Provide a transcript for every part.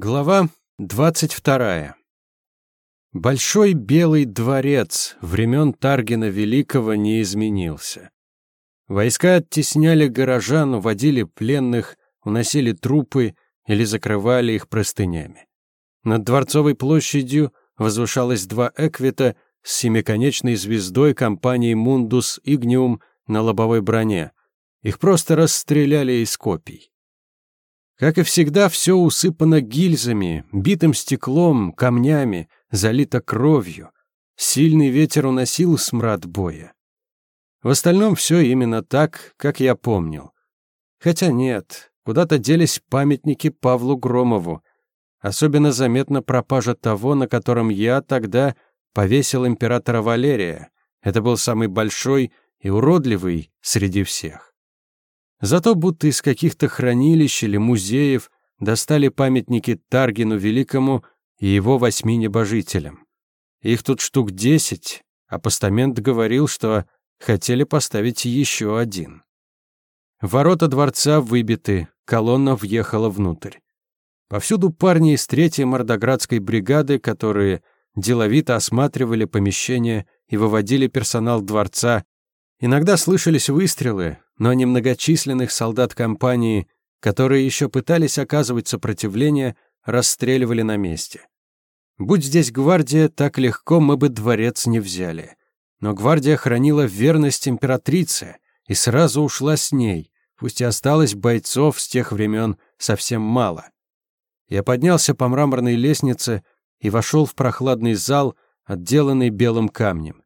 Глава двадцать вторая. Большой белый дворец времен Таргина Великого не изменился. Войска оттесняли горожан, уводили пленных, уносили трупы или закрывали их простынями. Над Дворцовой площадью возвышалось два эквита с семиконечной звездой компании «Мундус Игниум» на лобовой броне. Их просто расстреляли из копий. Как и всегда, все усыпано гильзами, битым стеклом, камнями, залито кровью. Сильный ветер уносил смрад боя. В остальном все именно так, как я помнил. Хотя нет, куда-то делись памятники Павлу Громову. Особенно заметна пропажа того, на котором я тогда повесил императора Валерия. Это был самый большой и уродливый среди всех. Зато будто из каких-то хранилищ или музеев достали памятники Таргину Великому и его восьми небожителям. Их тут штук десять, а постамент говорил, что хотели поставить еще один. Ворота дворца выбиты, колонна въехала внутрь. Повсюду парни из третьей мордоградской бригады, которые деловито осматривали помещение и выводили персонал дворца. Иногда слышались выстрелы, но немногочисленных солдат компании, которые еще пытались оказывать сопротивление, расстреливали на месте. Будь здесь гвардия, так легко мы бы дворец не взяли. Но гвардия хранила верность императрице и сразу ушла с ней, пусть и осталось бойцов с тех времен совсем мало. Я поднялся по мраморной лестнице и вошел в прохладный зал, отделанный белым камнем.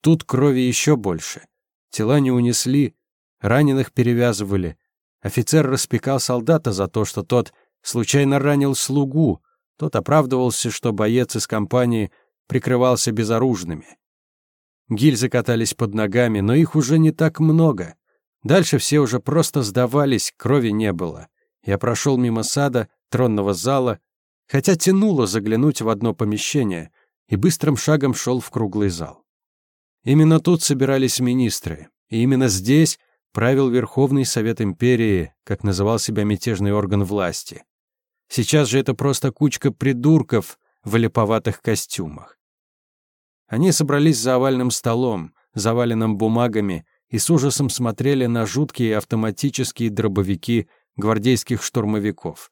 Тут крови еще больше. Тела не унесли, Раненых перевязывали. Офицер распекал солдата за то, что тот случайно ранил слугу. Тот оправдывался, что боец из компании прикрывался безоружными. Гильзы катались под ногами, но их уже не так много. Дальше все уже просто сдавались, крови не было. Я прошел мимо сада, тронного зала, хотя тянуло заглянуть в одно помещение, и быстрым шагом шел в круглый зал. Именно тут собирались министры, и именно здесь правил Верховный Совет Империи, как называл себя мятежный орган власти. Сейчас же это просто кучка придурков в липоватых костюмах. Они собрались за овальным столом, заваленным бумагами, и с ужасом смотрели на жуткие автоматические дробовики гвардейских штурмовиков.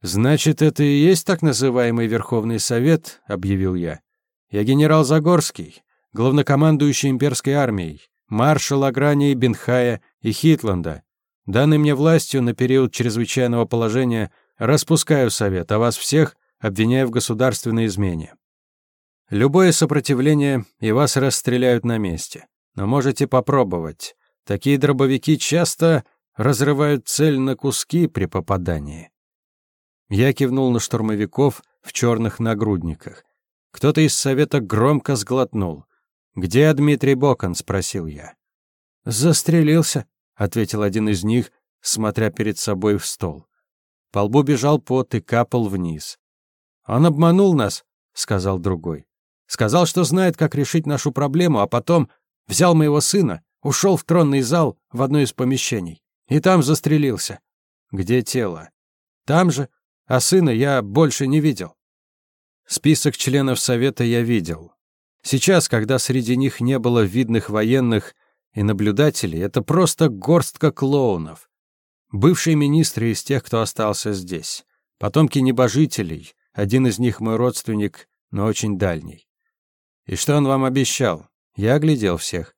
«Значит, это и есть так называемый Верховный Совет?» — объявил я. «Я генерал Загорский, главнокомандующий имперской армией маршала Грани, Бенхая и Хитланда. Данный мне властью на период чрезвычайного положения распускаю совет, а вас всех обвиняю в государственной измене. Любое сопротивление, и вас расстреляют на месте. Но можете попробовать. Такие дробовики часто разрывают цель на куски при попадании. Я кивнул на штурмовиков в черных нагрудниках. Кто-то из совета громко сглотнул. «Где Дмитрий Бокон?» — спросил я. «Застрелился», — ответил один из них, смотря перед собой в стол. По лбу бежал пот и капал вниз. «Он обманул нас», — сказал другой. «Сказал, что знает, как решить нашу проблему, а потом взял моего сына, ушел в тронный зал в одно из помещений и там застрелился». «Где тело?» «Там же, а сына я больше не видел». Список членов совета я видел. Сейчас, когда среди них не было видных военных и наблюдателей, это просто горстка клоунов. Бывшие министры из тех, кто остался здесь. Потомки небожителей. Один из них мой родственник, но очень дальний. И что он вам обещал? Я оглядел всех.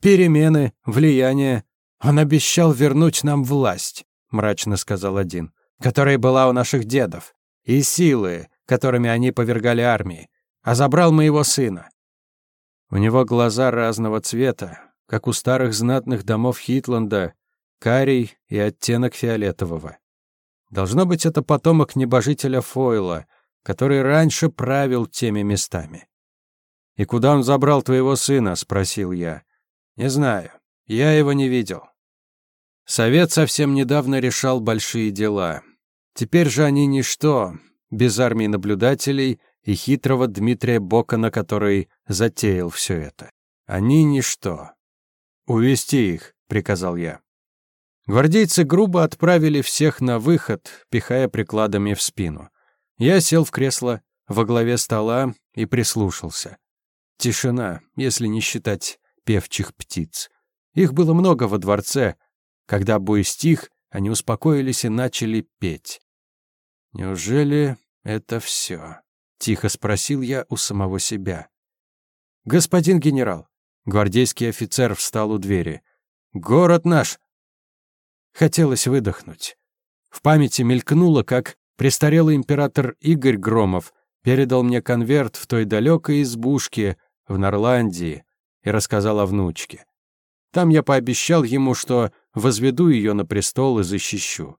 Перемены, влияние. Он обещал вернуть нам власть, мрачно сказал один, которая была у наших дедов, и силы, которыми они повергали армии а забрал моего сына. У него глаза разного цвета, как у старых знатных домов Хитланда, карий и оттенок фиолетового. Должно быть, это потомок небожителя Фойла, который раньше правил теми местами. «И куда он забрал твоего сына?» — спросил я. «Не знаю. Я его не видел». Совет совсем недавно решал большие дела. Теперь же они ничто, без армии наблюдателей и хитрого Дмитрия Бокона, который затеял все это. Они ничто. «Увести их», — приказал я. Гвардейцы грубо отправили всех на выход, пихая прикладами в спину. Я сел в кресло во главе стола и прислушался. Тишина, если не считать певчих птиц. Их было много во дворце. Когда бой стих, они успокоились и начали петь. «Неужели это все?» — тихо спросил я у самого себя. «Господин генерал», — гвардейский офицер встал у двери, — «город наш!» Хотелось выдохнуть. В памяти мелькнуло, как престарелый император Игорь Громов передал мне конверт в той далекой избушке в Норландии и рассказал о внучке. Там я пообещал ему, что возведу ее на престол и защищу.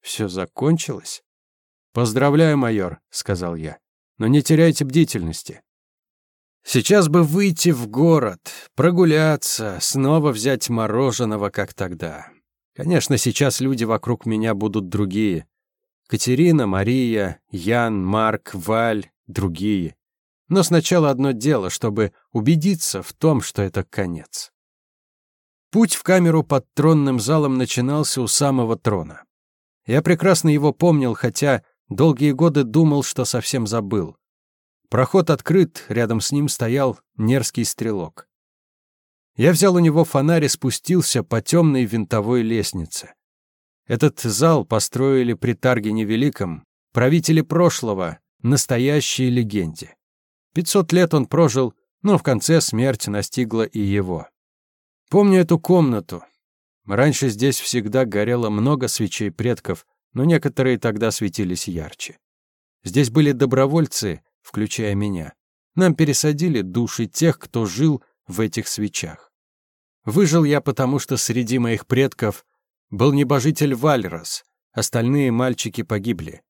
Все закончилось? «Поздравляю, майор», — сказал я, — «но не теряйте бдительности». Сейчас бы выйти в город, прогуляться, снова взять мороженого, как тогда. Конечно, сейчас люди вокруг меня будут другие. Катерина, Мария, Ян, Марк, Валь, другие. Но сначала одно дело, чтобы убедиться в том, что это конец. Путь в камеру под тронным залом начинался у самого трона. Я прекрасно его помнил, хотя долгие годы думал, что совсем забыл. Проход открыт, рядом с ним стоял нерский стрелок. Я взял у него фонарь и спустился по темной винтовой лестнице. Этот зал построили при Таргине Великом правители прошлого, настоящей легенде. Пятьсот лет он прожил, но в конце смерть настигла и его. Помню эту комнату. Раньше здесь всегда горело много свечей предков, но некоторые тогда светились ярче. Здесь были добровольцы, включая меня. Нам пересадили души тех, кто жил в этих свечах. Выжил я потому, что среди моих предков был небожитель Вальрос, остальные мальчики погибли.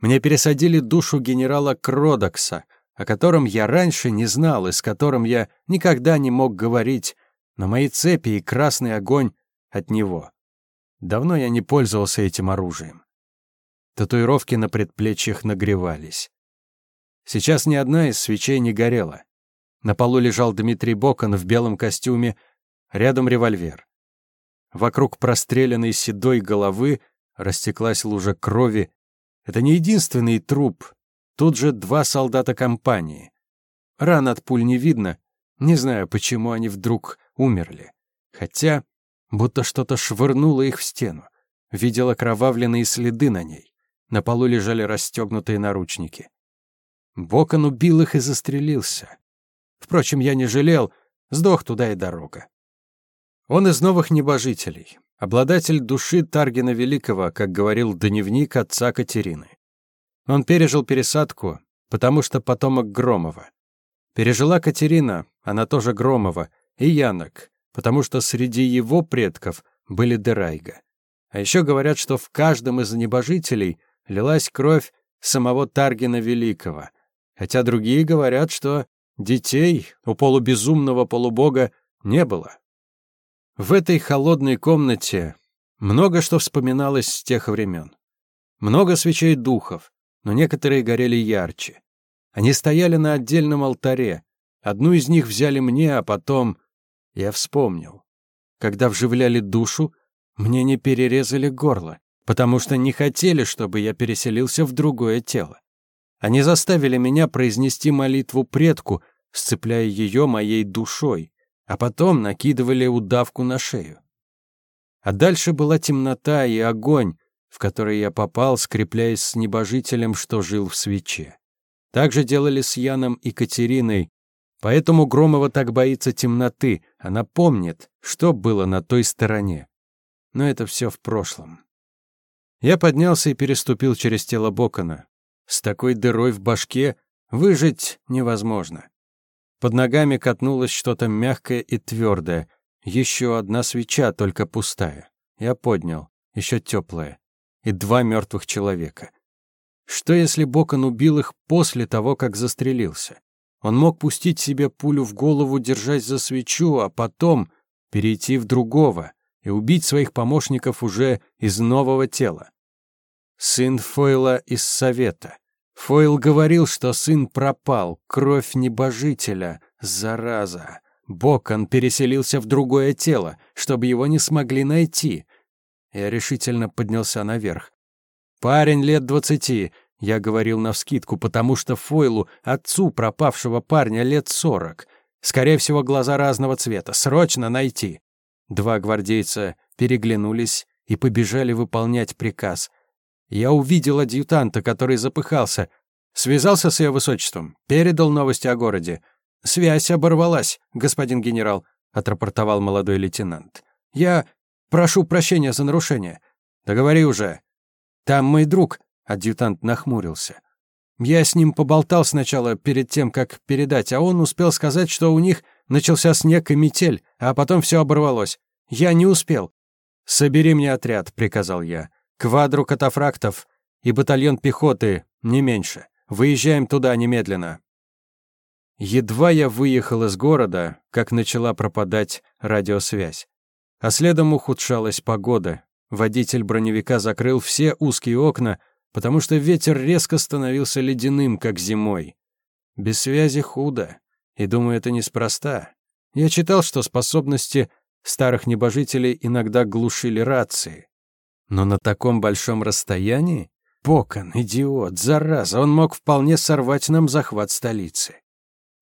Мне пересадили душу генерала Кродокса, о котором я раньше не знал и с которым я никогда не мог говорить, но мои цепи и красный огонь от него. Давно я не пользовался этим оружием. Татуировки на предплечьях нагревались. Сейчас ни одна из свечей не горела. На полу лежал Дмитрий Бокон в белом костюме, рядом револьвер. Вокруг простреленной седой головы растеклась лужа крови. Это не единственный труп. Тут же два солдата компании. Ран от пуль не видно. Не знаю, почему они вдруг умерли. Хотя, будто что-то швырнуло их в стену. Видела кровавленные следы на ней. На полу лежали расстегнутые наручники. Бокон убил их и застрелился. Впрочем, я не жалел, сдох туда и дорога. Он из новых небожителей, обладатель души Таргина Великого, как говорил дневник отца Катерины. Он пережил пересадку, потому что потомок Громова. Пережила Катерина, она тоже Громова, и Янок, потому что среди его предков были Дерайга. А еще говорят, что в каждом из небожителей лилась кровь самого Таргина Великого, хотя другие говорят, что детей у полубезумного полубога не было. В этой холодной комнате много что вспоминалось с тех времен. Много свечей духов, но некоторые горели ярче. Они стояли на отдельном алтаре. Одну из них взяли мне, а потом... Я вспомнил. Когда вживляли душу, мне не перерезали горло, потому что не хотели, чтобы я переселился в другое тело. Они заставили меня произнести молитву предку, сцепляя ее моей душой, а потом накидывали удавку на шею. А дальше была темнота и огонь, в который я попал, скрепляясь с небожителем, что жил в свече. Так же делали с Яном и Катериной, поэтому Громова так боится темноты, она помнит, что было на той стороне. Но это все в прошлом. Я поднялся и переступил через тело Бокона. С такой дырой в башке выжить невозможно. Под ногами катнулось что-то мягкое и твердое. Еще одна свеча, только пустая. Я поднял, еще теплая. И два мертвых человека. Что если Бокон убил их после того, как застрелился? Он мог пустить себе пулю в голову, держась за свечу, а потом перейти в другого и убить своих помощников уже из нового тела. Сын Фойла из Совета. Фойл говорил, что сын пропал, кровь небожителя, зараза. Бокон переселился в другое тело, чтобы его не смогли найти, Я решительно поднялся наверх. «Парень лет двадцати», — я говорил навскидку, потому что Фойлу, отцу пропавшего парня, лет сорок. Скорее всего, глаза разного цвета. Срочно найти. Два гвардейца переглянулись и побежали выполнять приказ. Я увидел адъютанта, который запыхался. Связался с ее высочеством, передал новости о городе. «Связь оборвалась, господин генерал», — отрапортовал молодой лейтенант. «Я прошу прощения за нарушение». «Договори уже». «Там мой друг», — адъютант нахмурился. Я с ним поболтал сначала перед тем, как передать, а он успел сказать, что у них начался снег и метель, а потом все оборвалось. Я не успел. «Собери мне отряд», — приказал я. «Квадру катафрактов и батальон пехоты, не меньше. Выезжаем туда немедленно». Едва я выехал из города, как начала пропадать радиосвязь. А следом ухудшалась погода. Водитель броневика закрыл все узкие окна, потому что ветер резко становился ледяным, как зимой. Без связи худо, и думаю, это неспроста. Я читал, что способности старых небожителей иногда глушили рации. Но на таком большом расстоянии? Покон, идиот, зараза, он мог вполне сорвать нам захват столицы.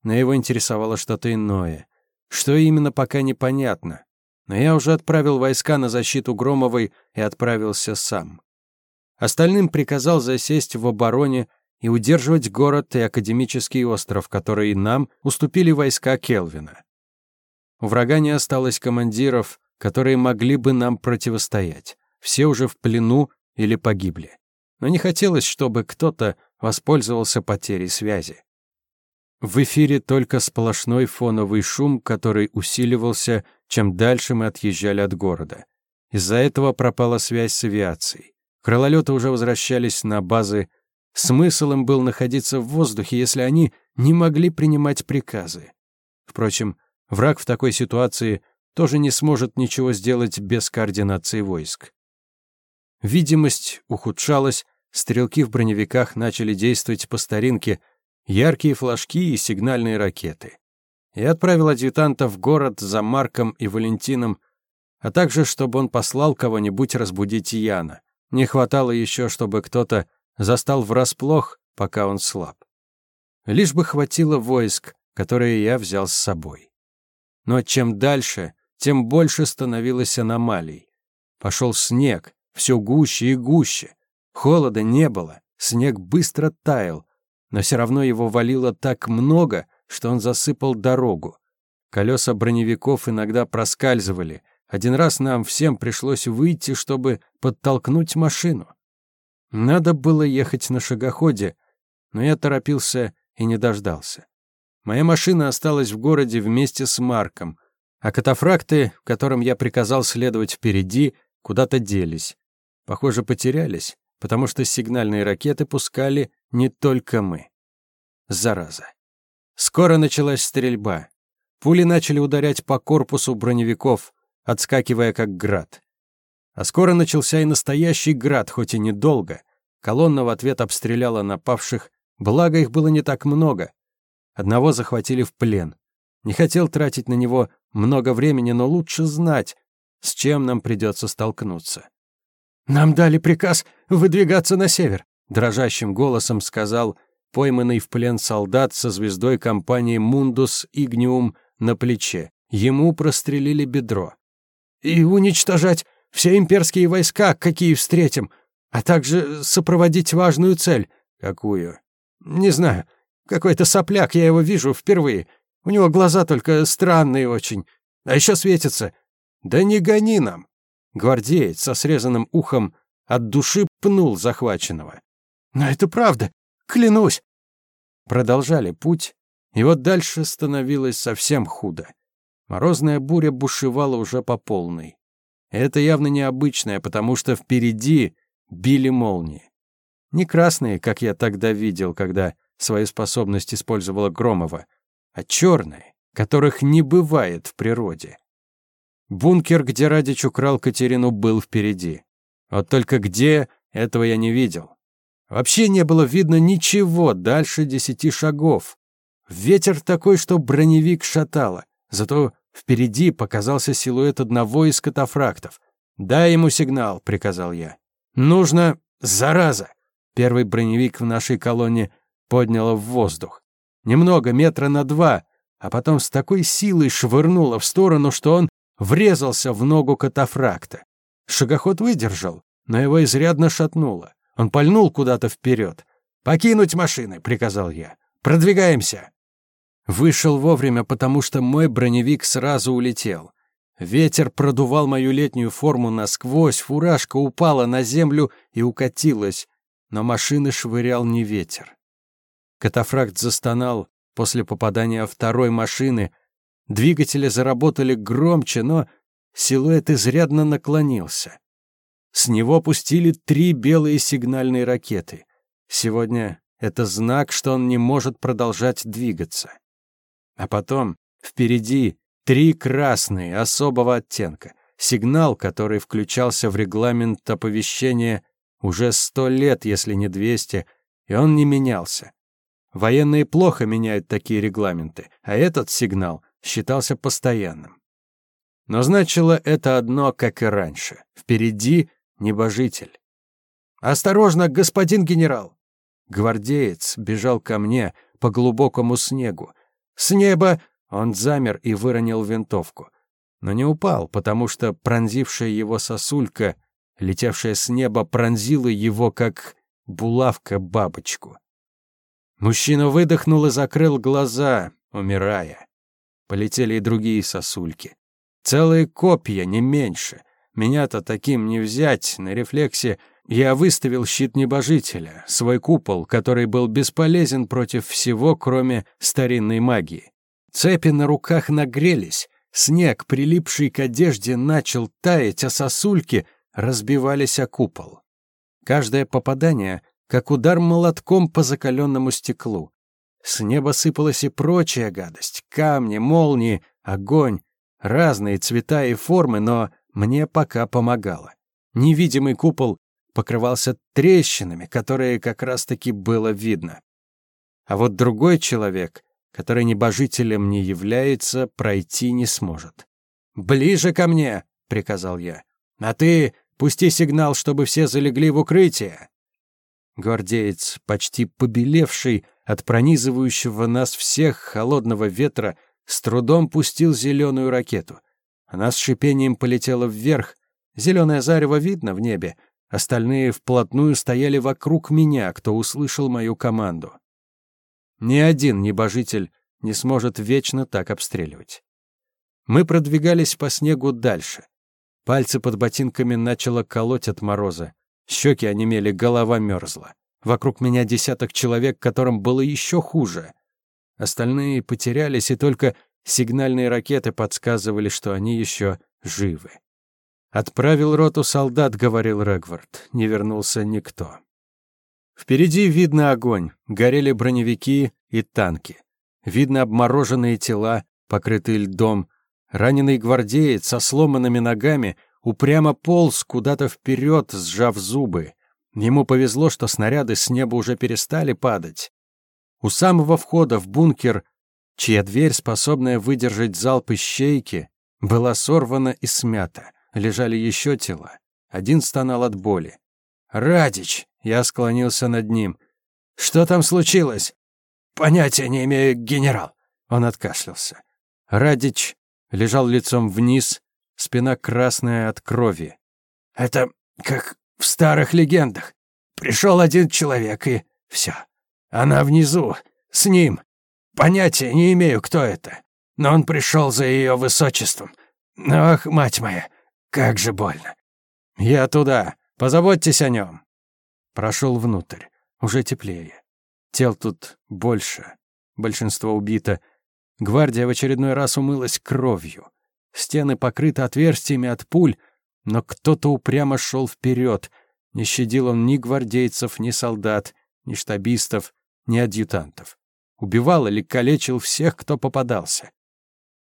Но его интересовало что-то иное. Что именно, пока непонятно. Но я уже отправил войска на защиту Громовой и отправился сам. Остальным приказал засесть в обороне и удерживать город и академический остров, который нам уступили войска Келвина. У врага не осталось командиров, которые могли бы нам противостоять. Все уже в плену или погибли. Но не хотелось, чтобы кто-то воспользовался потерей связи. В эфире только сплошной фоновый шум, который усиливался, чем дальше мы отъезжали от города. Из-за этого пропала связь с авиацией. Крылолеты уже возвращались на базы. Смысл им был находиться в воздухе, если они не могли принимать приказы. Впрочем, враг в такой ситуации тоже не сможет ничего сделать без координации войск. Видимость ухудшалась, стрелки в броневиках начали действовать по старинке — яркие флажки и сигнальные ракеты. Я отправил адъютанта в город за Марком и Валентином, а также, чтобы он послал кого-нибудь разбудить Яна. Не хватало еще, чтобы кто-то застал врасплох, пока он слаб. Лишь бы хватило войск, которые я взял с собой. Но чем дальше, тем больше становилось аномалий. Пошел снег, все гуще и гуще. Холода не было, снег быстро таял, но все равно его валило так много, что он засыпал дорогу. Колеса броневиков иногда проскальзывали. Один раз нам всем пришлось выйти, чтобы подтолкнуть машину. Надо было ехать на шагоходе, но я торопился и не дождался. Моя машина осталась в городе вместе с Марком, а катафракты, которым я приказал следовать впереди, куда-то делись. Похоже, потерялись, потому что сигнальные ракеты пускали не только мы. Зараза. Скоро началась стрельба. Пули начали ударять по корпусу броневиков, отскакивая как град. А скоро начался и настоящий град, хоть и недолго. Колонна в ответ обстреляла напавших, благо их было не так много. Одного захватили в плен. Не хотел тратить на него много времени, но лучше знать, с чем нам придется столкнуться. «Нам дали приказ выдвигаться на север», дрожащим голосом сказал пойманный в плен солдат со звездой компании «Мундус Игниум» на плече. Ему прострелили бедро. «И уничтожать все имперские войска, какие встретим, а также сопроводить важную цель». «Какую?» «Не знаю. Какой-то сопляк, я его вижу впервые. У него глаза только странные очень. А еще светятся. Да не гони нам!» Гвардеец со срезанным ухом от души пнул захваченного. Но это правда, клянусь. Продолжали путь, и вот дальше становилось совсем худо. Морозная буря бушевала уже по полной. Это явно необычное, потому что впереди били молнии. Не красные, как я тогда видел, когда свою способность использовала Громова, а черные, которых не бывает в природе. Бункер, где Радич украл Катерину, был впереди. Вот только где, этого я не видел. Вообще не было видно ничего дальше десяти шагов. Ветер такой, что броневик шатало. Зато впереди показался силуэт одного из катафрактов. «Дай ему сигнал», — приказал я. «Нужно... Зараза!» Первый броневик в нашей колонне подняло в воздух. Немного, метра на два, а потом с такой силой швырнуло в сторону, что он врезался в ногу катафракта. Шагоход выдержал, но его изрядно шатнуло. Он пальнул куда-то вперед. «Покинуть машины!» — приказал я. «Продвигаемся!» Вышел вовремя, потому что мой броневик сразу улетел. Ветер продувал мою летнюю форму насквозь, фуражка упала на землю и укатилась, но машины швырял не ветер. Катафракт застонал после попадания второй машины. Двигатели заработали громче, но силуэт изрядно наклонился. С него пустили три белые сигнальные ракеты. Сегодня это знак, что он не может продолжать двигаться. А потом впереди три красные особого оттенка. Сигнал, который включался в регламент оповещения уже сто лет, если не двести, и он не менялся. Военные плохо меняют такие регламенты, а этот сигнал считался постоянным. Но значило это одно, как и раньше. Впереди небожитель. «Осторожно, господин генерал!» Гвардеец бежал ко мне по глубокому снегу. С неба он замер и выронил винтовку. Но не упал, потому что пронзившая его сосулька, летевшая с неба, пронзила его, как булавка бабочку. Мужчина выдохнул и закрыл глаза, умирая. Полетели и другие сосульки. Целые копья, не меньше. Меня-то таким не взять, на рефлексе я выставил щит небожителя, свой купол, который был бесполезен против всего, кроме старинной магии. Цепи на руках нагрелись, снег, прилипший к одежде, начал таять, а сосульки разбивались о купол. Каждое попадание как удар молотком по закаленному стеклу. С неба сыпалась и прочая гадость. Камни, молнии, огонь. Разные цвета и формы, но мне пока помогало. Невидимый купол покрывался трещинами, которые как раз-таки было видно. А вот другой человек, который небожителем не является, пройти не сможет. «Ближе ко мне!» — приказал я. «А ты пусти сигнал, чтобы все залегли в укрытие!» Гвардеец, почти побелевший от пронизывающего нас всех холодного ветра, с трудом пустил зеленую ракету. Она с шипением полетела вверх. Зеленое зарево видно в небе. Остальные вплотную стояли вокруг меня, кто услышал мою команду. Ни один небожитель не сможет вечно так обстреливать. Мы продвигались по снегу дальше. Пальцы под ботинками начало колоть от мороза. Щеки онемели, голова мерзла. Вокруг меня десяток человек, которым было еще хуже. Остальные потерялись, и только сигнальные ракеты подсказывали, что они еще живы. «Отправил роту солдат», — говорил Регвард. Не вернулся никто. Впереди видно огонь, горели броневики и танки. Видно обмороженные тела, покрытые льдом. Раненый гвардеец со сломанными ногами упрямо полз куда-то вперед, сжав зубы. Ему повезло, что снаряды с неба уже перестали падать. У самого входа в бункер, чья дверь, способная выдержать залп ищейки, была сорвана и смята. Лежали еще тела. Один стонал от боли. «Радич!» — я склонился над ним. «Что там случилось?» «Понятия не имею, генерал!» Он откашлялся. Радич лежал лицом вниз, спина красная от крови. «Это как в старых легендах. Пришел один человек, и все. Она внизу, с ним. Понятия не имею, кто это. Но он пришел за ее высочеством. Ах, мать моя, как же больно. Я туда, позаботьтесь о нем. Прошел внутрь, уже теплее. Тел тут больше, большинство убито. Гвардия в очередной раз умылась кровью. Стены покрыты отверстиями от пуль, но кто-то упрямо шел вперед. Не щадил он ни гвардейцев, ни солдат, ни штабистов, ни адъютантов. Убивал или калечил всех, кто попадался.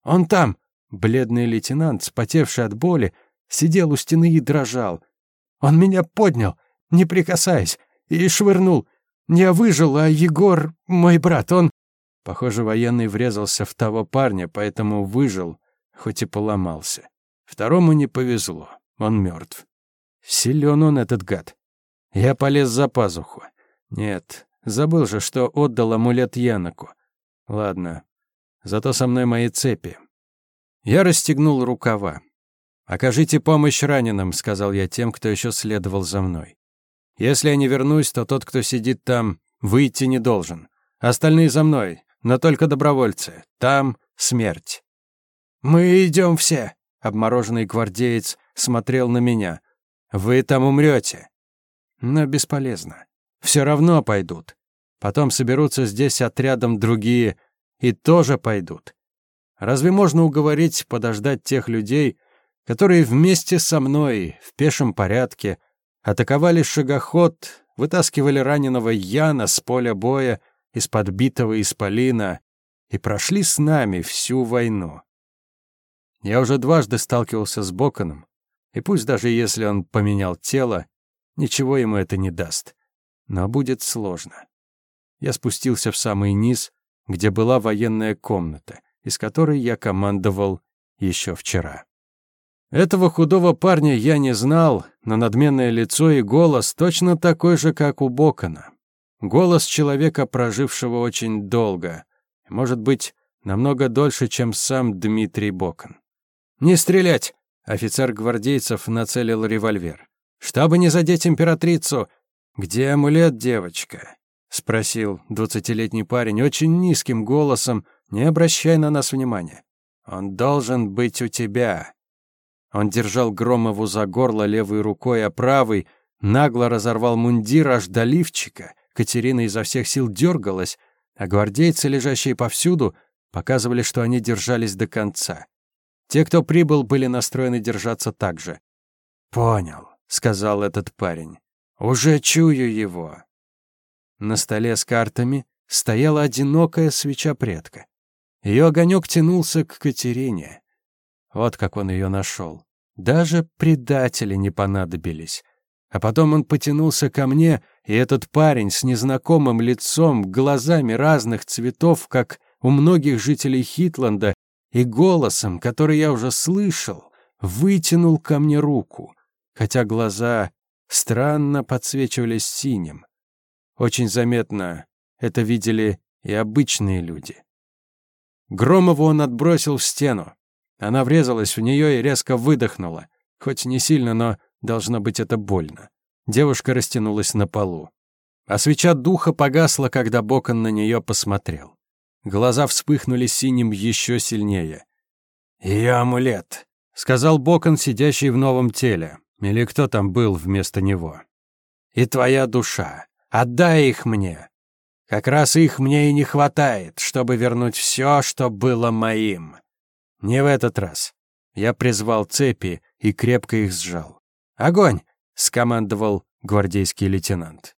«Он там!» Бледный лейтенант, спотевший от боли, сидел у стены и дрожал. «Он меня поднял, не прикасаясь, и швырнул. Я выжил, а Егор, мой брат, он...» Похоже, военный врезался в того парня, поэтому выжил, хоть и поломался. Второму не повезло. Он мертв. Силен он, этот гад. Я полез за пазуху. Нет, забыл же, что отдал амулет Яноку. Ладно, зато со мной мои цепи. Я расстегнул рукава. «Окажите помощь раненым», — сказал я тем, кто еще следовал за мной. «Если я не вернусь, то тот, кто сидит там, выйти не должен. Остальные за мной, но только добровольцы. Там смерть». «Мы идем все», — обмороженный гвардеец смотрел на меня. «Вы там умрете». Но бесполезно. Все равно пойдут. Потом соберутся здесь отрядом другие и тоже пойдут. Разве можно уговорить подождать тех людей, которые вместе со мной в пешем порядке атаковали шагоход, вытаскивали раненого Яна с поля боя из подбитого исполина и прошли с нами всю войну. Я уже дважды сталкивался с Боконом, и пусть даже если он поменял тело, ничего ему это не даст. Но будет сложно. Я спустился в самый низ, где была военная комната, из которой я командовал еще вчера. Этого худого парня я не знал, но надменное лицо и голос точно такой же, как у Бокона. Голос человека, прожившего очень долго. Может быть, намного дольше, чем сам Дмитрий Бокон. «Не стрелять!» — офицер гвардейцев нацелил револьвер. «Чтобы не задеть императрицу!» «Где амулет, девочка?» — спросил двадцатилетний парень очень низким голосом, не обращай на нас внимания. «Он должен быть у тебя!» Он держал Громову за горло левой рукой, а правой нагло разорвал мундир аж до лифчика. Катерина изо всех сил дергалась, а гвардейцы, лежащие повсюду, показывали, что они держались до конца. Те, кто прибыл, были настроены держаться так же. «Понял», — сказал этот парень. «Уже чую его». На столе с картами стояла одинокая свеча предка. Ее огонек тянулся к Катерине. Вот как он ее нашел. Даже предатели не понадобились. А потом он потянулся ко мне, и этот парень с незнакомым лицом, глазами разных цветов, как у многих жителей Хитланда, и голосом, который я уже слышал, вытянул ко мне руку, хотя глаза странно подсвечивались синим. Очень заметно это видели и обычные люди. Громову он отбросил в стену. Она врезалась в нее и резко выдохнула. Хоть не сильно, но должно быть это больно. Девушка растянулась на полу. А свеча духа погасла, когда Бокон на нее посмотрел. Глаза вспыхнули синим еще сильнее. «Ее амулет», — сказал Бокон, сидящий в новом теле. Или кто там был вместо него. «И твоя душа. Отдай их мне. Как раз их мне и не хватает, чтобы вернуть все, что было моим». Не в этот раз. Я призвал цепи и крепко их сжал. «Огонь!» — скомандовал гвардейский лейтенант.